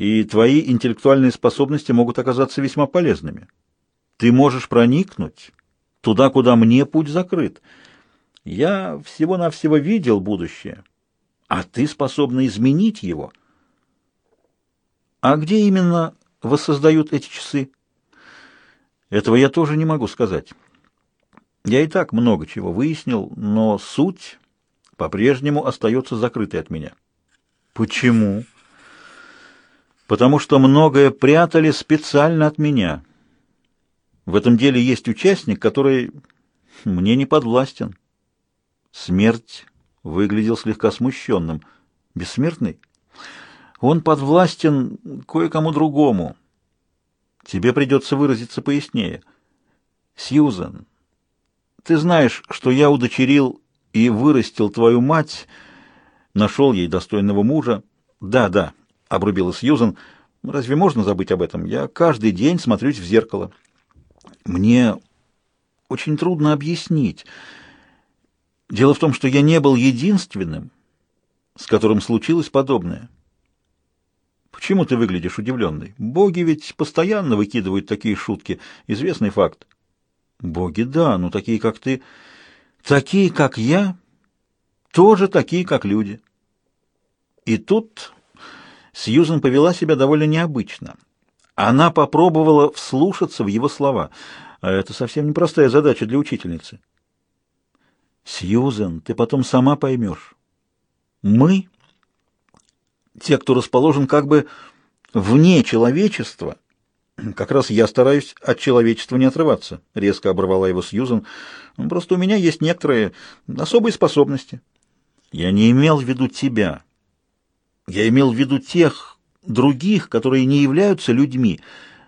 и твои интеллектуальные способности могут оказаться весьма полезными. Ты можешь проникнуть туда, куда мне путь закрыт. Я всего-навсего видел будущее, а ты способна изменить его. А где именно воссоздают эти часы? Этого я тоже не могу сказать. Я и так много чего выяснил, но суть по-прежнему остается закрытой от меня. Почему? Потому что многое прятали специально от меня. В этом деле есть участник, который мне не подвластен. Смерть выглядел слегка смущенным. Бессмертный? Он подвластен кое-кому другому. Тебе придется выразиться пояснее. Сьюзен, ты знаешь, что я удочерил и вырастил твою мать, нашел ей достойного мужа. Да, да, обрубила Сьюзен. Разве можно забыть об этом? Я каждый день смотрюсь в зеркало. Мне очень трудно объяснить. Дело в том, что я не был единственным, с которым случилось подобное. Почему ты выглядишь удивленной? Боги ведь постоянно выкидывают такие шутки. Известный факт. Боги, да, но такие, как ты, такие, как я, тоже такие, как люди. И тут Сьюзен повела себя довольно необычно. Она попробовала вслушаться в его слова. А это совсем непростая задача для учительницы. Сьюзен, ты потом сама поймешь. Мы, те, кто расположен как бы вне человечества, как раз я стараюсь от человечества не отрываться, резко оборвала его Сьюзен. Просто у меня есть некоторые особые способности. Я не имел в виду тебя. Я имел в виду тех других, которые не являются людьми,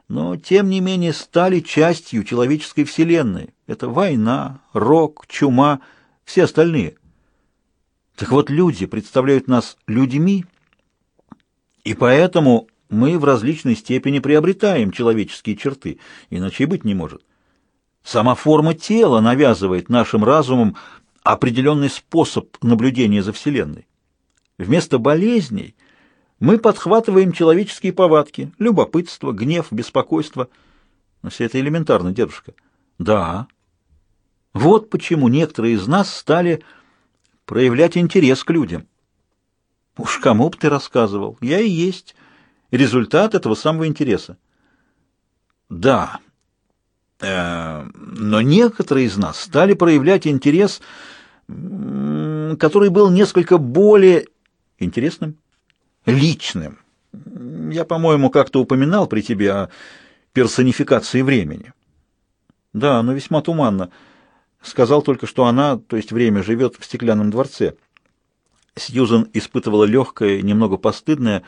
но тем не менее стали частью человеческой вселенной. Это война, рок, чума, все остальные. Так вот, люди представляют нас людьми, и поэтому мы в различной степени приобретаем человеческие черты, иначе и быть не может. Сама форма тела навязывает нашим разумам определенный способ наблюдения за Вселенной. Вместо болезней мы подхватываем человеческие повадки, любопытство, гнев, беспокойство. Но все это элементарно, дедушка. Да. Вот почему некоторые из нас стали проявлять интерес к людям. Уж кому б ты рассказывал? Я и есть результат этого самого интереса. Да, э, но некоторые из нас стали проявлять интерес, который был несколько более интересным, личным. Я, по-моему, как-то упоминал при тебе о персонификации времени. Да, но весьма туманно. Сказал только, что она, то есть время, живет в стеклянном дворце. Сьюзен испытывала легкое, немного постыдное,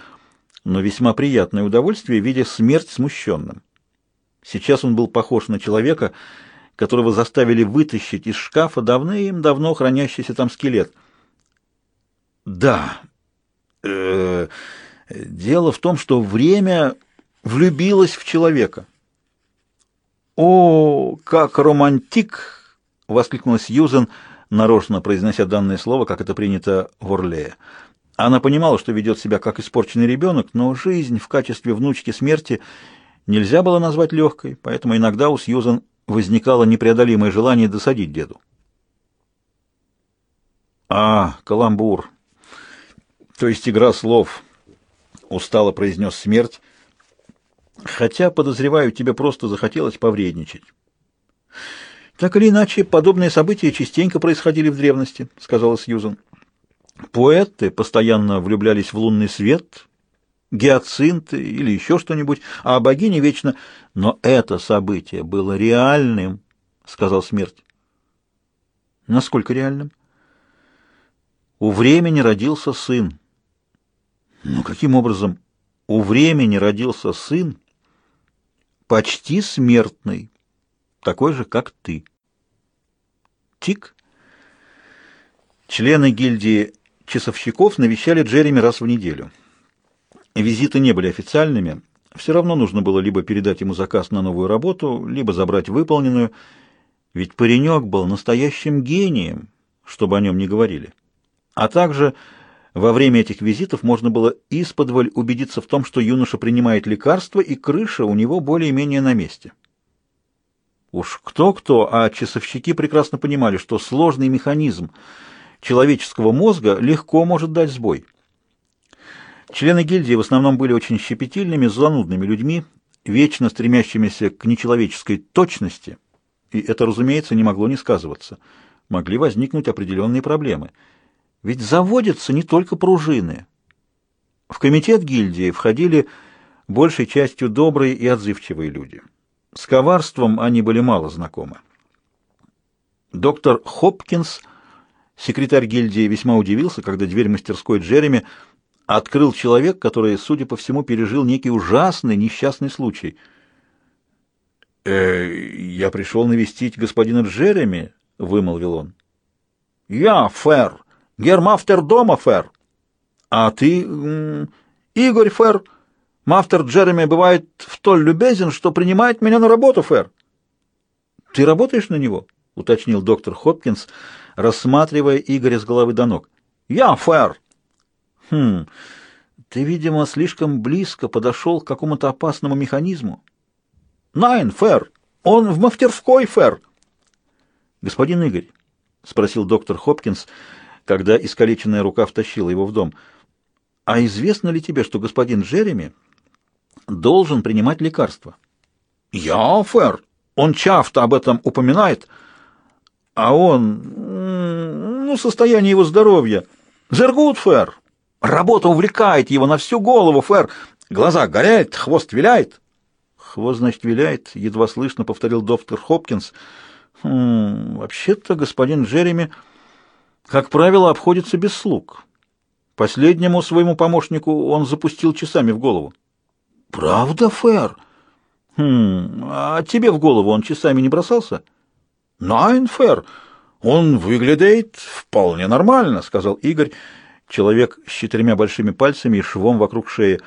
но весьма приятное удовольствие, видя смерть смущенным. Сейчас он был похож на человека, которого заставили вытащить из шкафа давным-давно хранящийся там скелет. Да, э, дело в том, что время влюбилось в человека. «О, как романтик!» — воскликнула Сьюзен, нарочно произнося данное слово, как это принято в Орлее. Она понимала, что ведет себя как испорченный ребенок, но жизнь в качестве внучки смерти нельзя было назвать легкой, поэтому иногда у Сьюзан возникало непреодолимое желание досадить деду. «А, каламбур, то есть игра слов», — устало произнес смерть, «хотя, подозреваю, тебе просто захотелось повредничать». «Так или иначе, подобные события частенько происходили в древности», — сказала Сьюзан. Поэты постоянно влюблялись в лунный свет, гиацинты или еще что-нибудь, а богини вечно... Но это событие было реальным, — сказал смерть. Насколько реальным? У времени родился сын. Ну, каким образом? У времени родился сын, почти смертный, такой же, как ты. Тик. Члены гильдии часовщиков навещали Джереми раз в неделю. Визиты не были официальными, все равно нужно было либо передать ему заказ на новую работу, либо забрать выполненную, ведь паренек был настоящим гением, чтобы о нем не говорили. А также Во время этих визитов можно было исподволь убедиться в том, что юноша принимает лекарства, и крыша у него более-менее на месте. Уж кто-кто, а часовщики прекрасно понимали, что сложный механизм человеческого мозга легко может дать сбой. Члены гильдии в основном были очень щепетильными, занудными людьми, вечно стремящимися к нечеловеческой точности, и это, разумеется, не могло не сказываться. Могли возникнуть определенные проблемы. Ведь заводятся не только пружины. В комитет гильдии входили большей частью добрые и отзывчивые люди. С коварством они были мало знакомы. Доктор Хопкинс, секретарь гильдии, весьма удивился, когда дверь мастерской Джереми открыл человек, который, судя по всему, пережил некий ужасный несчастный случай. «Э, «Я пришел навестить господина Джереми», — вымолвил он. «Я, Фер, гермафтер дома, Фер. А ты, Игорь, Фер, мафтер Джереми бывает столь любезен, что принимает меня на работу, Фер». «Ты работаешь на него?» — уточнил доктор Хопкинс, рассматривая Игоря с головы до ног. «Я, Фер». Хм, ты, видимо, слишком близко подошел к какому-то опасному механизму. Найн, Фэр, он в мастерской, Фэр. Господин Игорь, спросил доктор Хопкинс, когда искалеченная рука втащила его в дом, а известно ли тебе, что господин Джереми должен принимать лекарства? Я, Фэр, он часто об этом упоминает, а он, ну, состояние его здоровья. Зергут, Фэр, Работа увлекает его на всю голову, Фэр. Глаза горят, хвост виляет. Хвост, значит, виляет, едва слышно повторил доктор Хопкинс. Хм, вообще-то господин Джереми, как правило, обходится без слуг. Последнему своему помощнику он запустил часами в голову. Правда, Фэр? Хм, а тебе в голову он часами не бросался? Найн, Фэр. Он выглядит вполне нормально, сказал Игорь человек с четырьмя большими пальцами и швом вокруг шеи.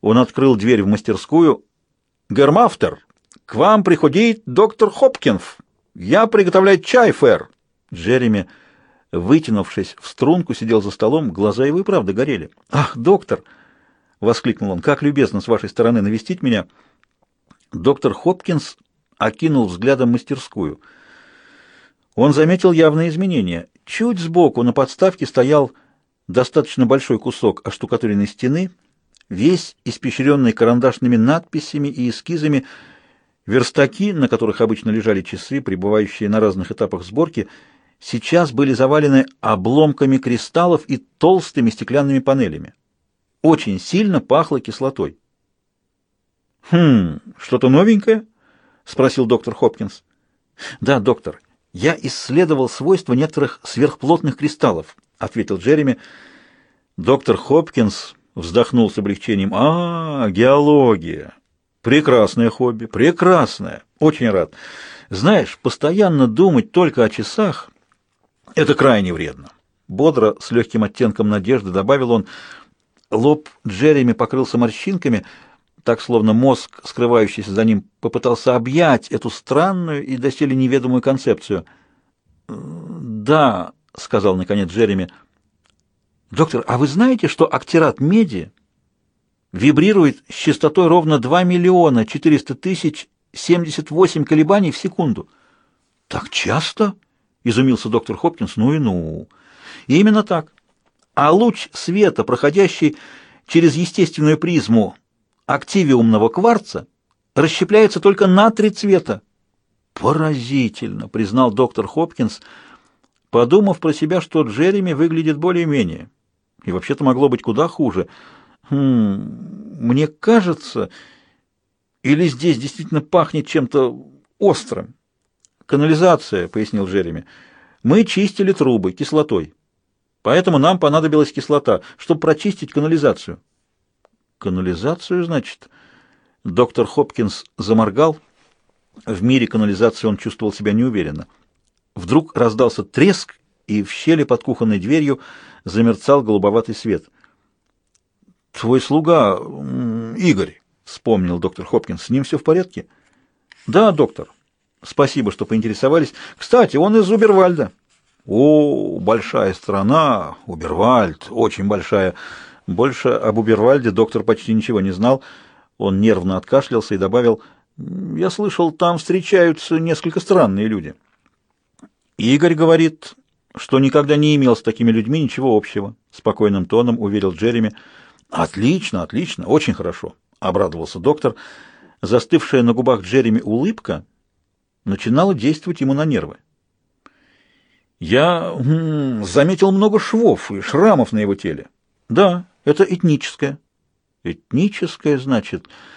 Он открыл дверь в мастерскую. «Гермафтер, к вам приходит доктор Хопкинс. Я приготовляю чай, фэр». Джереми, вытянувшись в струнку, сидел за столом, глаза его и правда горели. «Ах, доктор!» — воскликнул он. «Как любезно с вашей стороны навестить меня!» Доктор Хопкинс окинул взглядом мастерскую. Он заметил явные изменения. Чуть сбоку на подставке стоял достаточно большой кусок оштукатуренной стены, весь испещренный карандашными надписями и эскизами, верстаки, на которых обычно лежали часы, пребывающие на разных этапах сборки, сейчас были завалены обломками кристаллов и толстыми стеклянными панелями. Очень сильно пахло кислотой. «Хм, что-то новенькое?» — спросил доктор Хопкинс. «Да, доктор, я исследовал свойства некоторых сверхплотных кристаллов, — ответил Джереми. Доктор Хопкинс вздохнул с облегчением. «А, геология! Прекрасное хобби, прекрасное! Очень рад. Знаешь, постоянно думать только о часах — это крайне вредно». Бодро, с легким оттенком надежды, добавил он. Лоб Джереми покрылся морщинками, так словно мозг, скрывающийся за ним, попытался объять эту странную и доселе неведомую концепцию. «Да», — сказал наконец Джереми. «Доктор, а вы знаете, что актират меди вибрирует с частотой ровно 2 миллиона 400 тысяч 78 колебаний в секунду?» «Так часто?» — изумился доктор Хопкинс. «Ну и ну!» и «Именно так. А луч света, проходящий через естественную призму активиумного кварца, расщепляется только на три цвета». «Поразительно!» — признал доктор Хопкинс — подумав про себя, что Джереми выглядит более-менее. И вообще-то могло быть куда хуже. Хм, мне кажется, или здесь действительно пахнет чем-то острым. Канализация, пояснил Джереми. Мы чистили трубы кислотой. Поэтому нам понадобилась кислота, чтобы прочистить канализацию. Канализацию, значит? Доктор Хопкинс заморгал. В мире канализации он чувствовал себя неуверенно. Вдруг раздался треск, и в щели под кухонной дверью замерцал голубоватый свет. «Твой слуга, Игорь», — вспомнил доктор Хопкинс, — «с ним все в порядке?» «Да, доктор. Спасибо, что поинтересовались. Кстати, он из Убервальда». О, большая страна, Убервальд, очень большая. Больше об Убервальде доктор почти ничего не знал. Он нервно откашлялся и добавил, «Я слышал, там встречаются несколько странные люди». Игорь говорит, что никогда не имел с такими людьми ничего общего, спокойным тоном уверил Джереми. Отлично, отлично, очень хорошо, обрадовался доктор. Застывшая на губах Джереми улыбка начинала действовать ему на нервы. Я м -м, заметил много швов и шрамов на его теле. Да, это этническое. Этническое, значит.